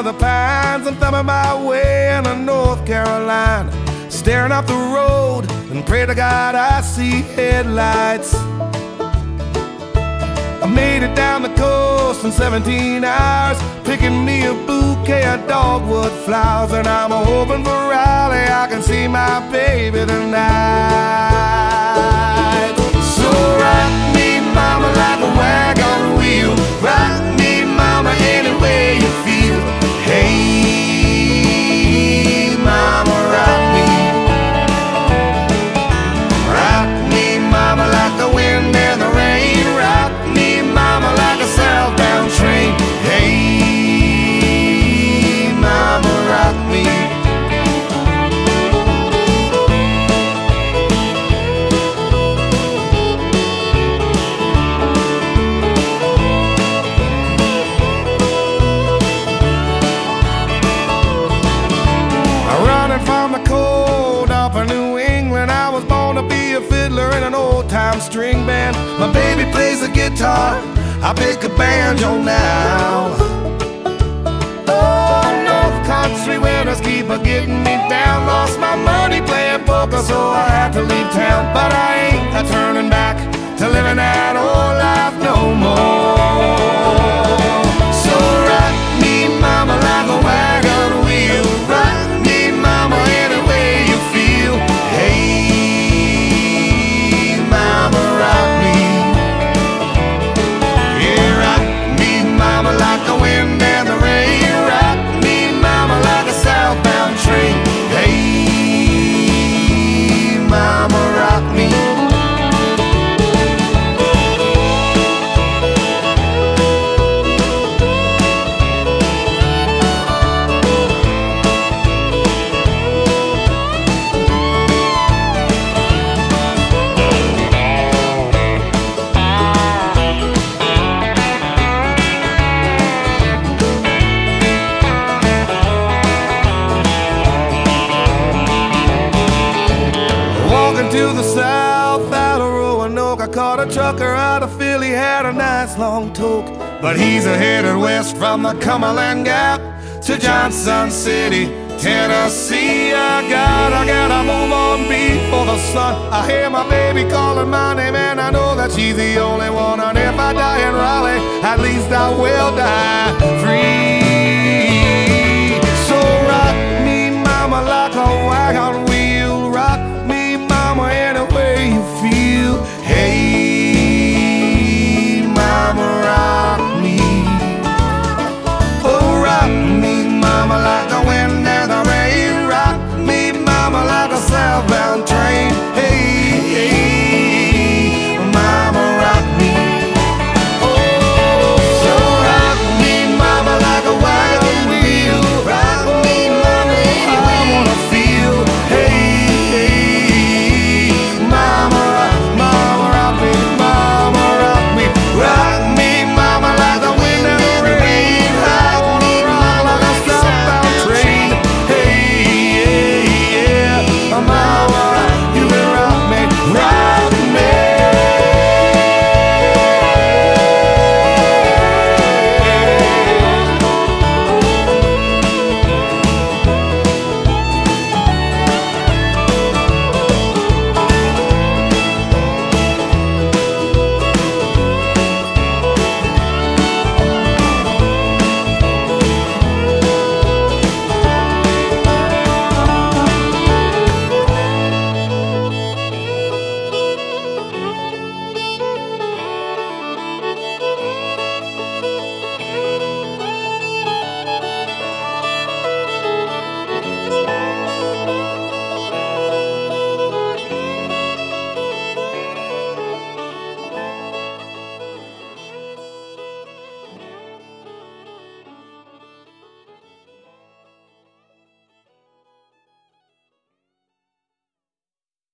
of the pines I'm thumbing my way into North Carolina. Staring up the road and pray to God I see headlights. I made it down the coast in 17 hours, picking me a bouquet of dogwood flowers, and I'm hoping for Raleigh I can see my baby tonight. A fiddler in an old time string band. My baby plays the guitar, I pick a banjo now. Oh, North Country winters keep a getting me down. Lost my money playing poker, so I had to leave town. But I ain't a turning back to living that old to the south out of Roanoke, I caught a trucker out of Philly, had a nice long toke. But he's a headed west from the Cumberland Gap to Johnson City, Tennessee. I got, I gotta move on before the sun. I hear my baby calling my name, and I know that she's the only one. And if I die in Raleigh, at least I will die